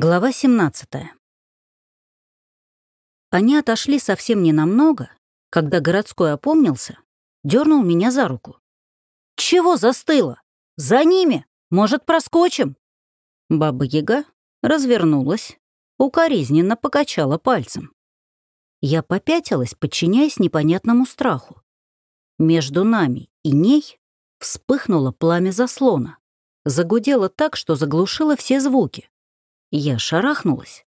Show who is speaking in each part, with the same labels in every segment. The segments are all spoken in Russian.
Speaker 1: Глава 17. Они отошли совсем ненамного, когда городской опомнился, дернул меня за руку. «Чего застыло? За ними! Может, проскочим?» Баба-яга развернулась, укоризненно покачала пальцем. Я попятилась, подчиняясь непонятному страху. Между нами и ней вспыхнуло пламя заслона. Загудело так, что заглушило все звуки. Я шарахнулась.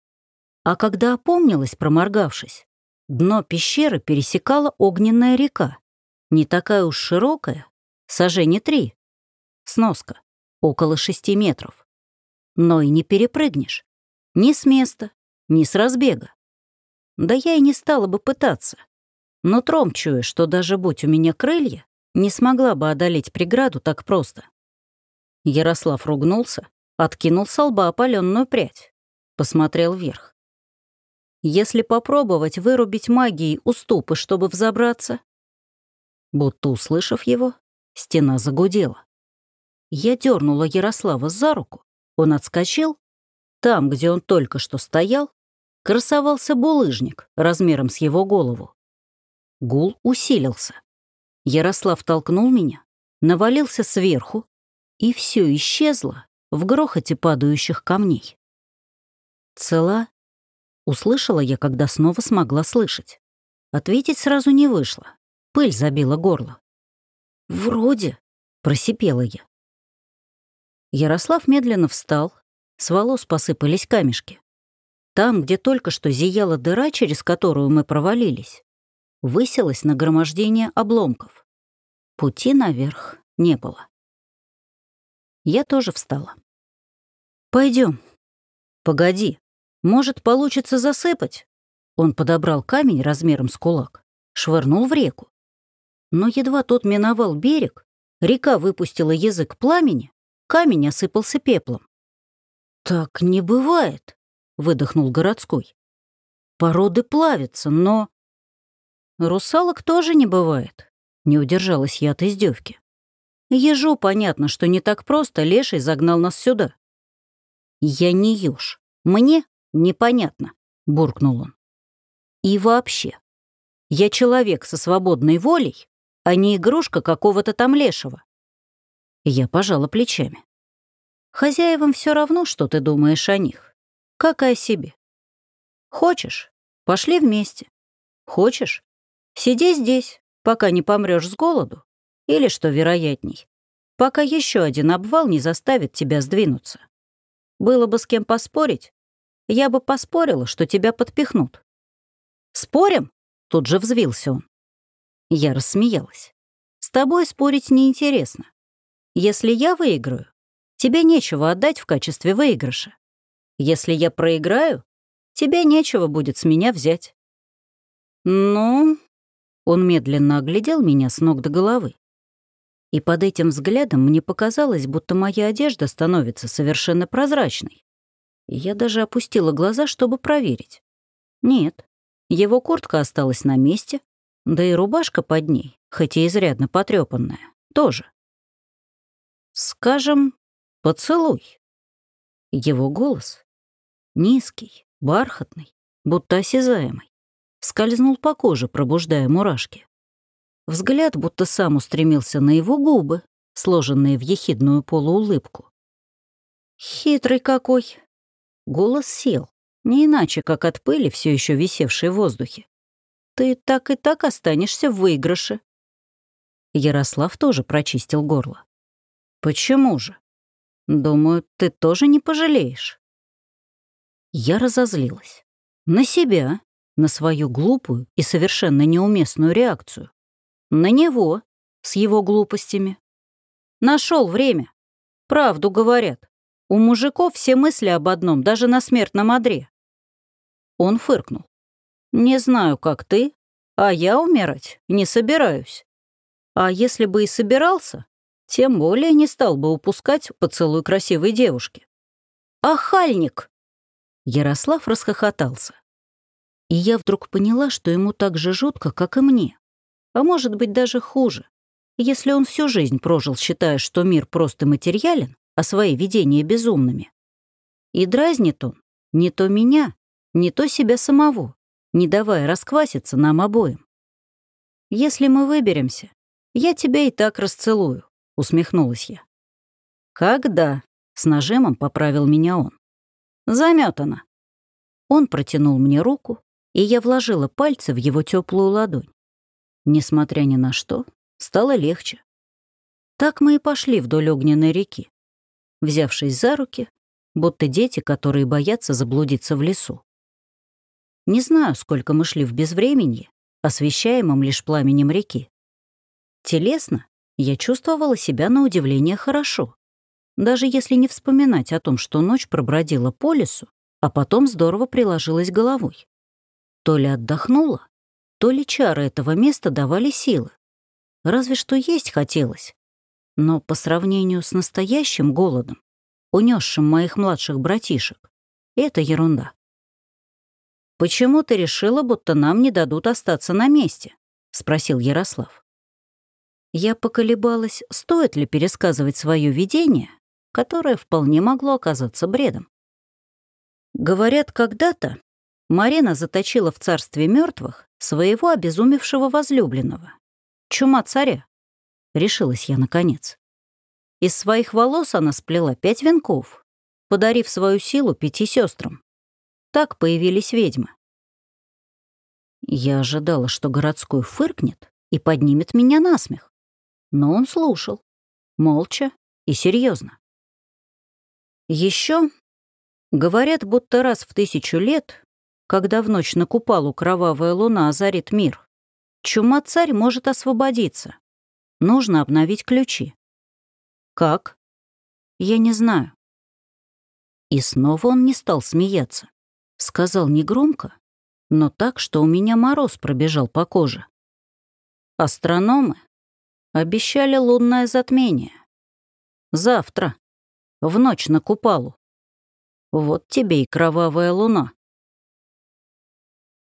Speaker 1: А когда опомнилась, проморгавшись, дно пещеры пересекала огненная река. Не такая уж широкая, сажени три. Сноска. Около шести метров. Но и не перепрыгнешь. Ни с места, ни с разбега. Да я и не стала бы пытаться. Но тром чуя, что даже будь у меня крылья, не смогла бы одолеть преграду так просто. Ярослав ругнулся, Откинул с лба опаленную прядь. Посмотрел вверх. Если попробовать вырубить магией уступы, чтобы взобраться... Будто услышав его, стена загудела. Я дернула Ярослава за руку, он отскочил. Там, где он только что стоял, красовался булыжник размером с его голову. Гул усилился. Ярослав толкнул меня, навалился сверху, и все исчезло, в грохоте падающих камней. «Цела?» — услышала я, когда снова смогла слышать. Ответить сразу не вышло. Пыль забила горло. «Вроде», — просипела я. Ярослав медленно встал, с волос посыпались камешки. Там, где только что зияла дыра, через которую мы провалились, высилось нагромождение обломков. Пути наверх не было. Я тоже встала. Пойдем. Погоди. Может, получится засыпать? Он подобрал камень размером с кулак, швырнул в реку. Но едва тот миновал берег, река выпустила язык пламени, камень осыпался пеплом. «Так не бывает», — выдохнул городской. «Породы плавятся, но...» «Русалок тоже не бывает», — не удержалась я от издевки. Ежу понятно, что не так просто леший загнал нас сюда. Я не еж. Мне непонятно, буркнул он. И вообще, я человек со свободной волей, а не игрушка какого-то там лешего. Я пожала плечами. Хозяевам все равно, что ты думаешь о них, как и о себе. Хочешь, пошли вместе. Хочешь, сиди здесь, пока не помрешь с голоду или, что вероятней, пока еще один обвал не заставит тебя сдвинуться. Было бы с кем поспорить, я бы поспорила, что тебя подпихнут. «Спорим?» — тут же взвился он. Я рассмеялась. «С тобой спорить неинтересно. Если я выиграю, тебе нечего отдать в качестве выигрыша. Если я проиграю, тебе нечего будет с меня взять». «Ну...» — он медленно оглядел меня с ног до головы. И под этим взглядом мне показалось, будто моя одежда становится совершенно прозрачной. Я даже опустила глаза, чтобы проверить. Нет, его куртка осталась на месте, да и рубашка под ней, хоть и изрядно потрепанная, тоже. Скажем, поцелуй. Его голос, низкий, бархатный, будто осязаемый, скользнул по коже, пробуждая мурашки. Взгляд будто сам устремился на его губы, сложенные в ехидную полуулыбку. «Хитрый какой!» Голос сел, не иначе, как от пыли, все еще висевшей в воздухе. «Ты так и так останешься в выигрыше». Ярослав тоже прочистил горло. «Почему же? Думаю, ты тоже не пожалеешь». Я разозлилась. На себя, на свою глупую и совершенно неуместную реакцию. На него, с его глупостями. Нашел время. Правду говорят. У мужиков все мысли об одном, даже на смертном одре. Он фыркнул. «Не знаю, как ты, а я умирать не собираюсь. А если бы и собирался, тем более не стал бы упускать поцелуй красивой девушки. «Ахальник!» Ярослав расхохотался. И я вдруг поняла, что ему так же жутко, как и мне а может быть даже хуже. Если он всю жизнь прожил, считая, что мир просто материален, а свои видения безумными. И дразнит он Не то меня, не то себя самого, не давая раскваситься нам обоим. «Если мы выберемся, я тебя и так расцелую», — усмехнулась я. «Когда?» — с нажимом поправил меня он. «Замётано». Он протянул мне руку, и я вложила пальцы в его теплую ладонь. Несмотря ни на что, стало легче. Так мы и пошли вдоль огненной реки, взявшись за руки, будто дети, которые боятся заблудиться в лесу. Не знаю, сколько мы шли в безвременье, освещаемом лишь пламенем реки. Телесно я чувствовала себя на удивление хорошо, даже если не вспоминать о том, что ночь пробродила по лесу, а потом здорово приложилась головой. То ли отдохнула, то ли чары этого места давали силы. Разве что есть хотелось. Но по сравнению с настоящим голодом, унесшим моих младших братишек, это ерунда. «Почему ты решила, будто нам не дадут остаться на месте?» — спросил Ярослав. Я поколебалась, стоит ли пересказывать свое видение, которое вполне могло оказаться бредом. Говорят, когда-то Марина заточила в царстве мертвых своего обезумевшего возлюбленного. Чума царя. Решилась я наконец. Из своих волос она сплела пять венков, подарив свою силу пяти сестрам. Так появились ведьмы. Я ожидала, что городской фыркнет и поднимет меня на смех. Но он слушал, молча и серьезно. Еще говорят, будто раз в тысячу лет когда в ночь на купалу кровавая луна озарит мир. Чума-царь может освободиться. Нужно обновить ключи. Как? Я не знаю. И снова он не стал смеяться. Сказал негромко, но так, что у меня мороз пробежал по коже. Астрономы обещали лунное затмение. Завтра, в ночь на Купалу. Вот тебе и кровавая луна.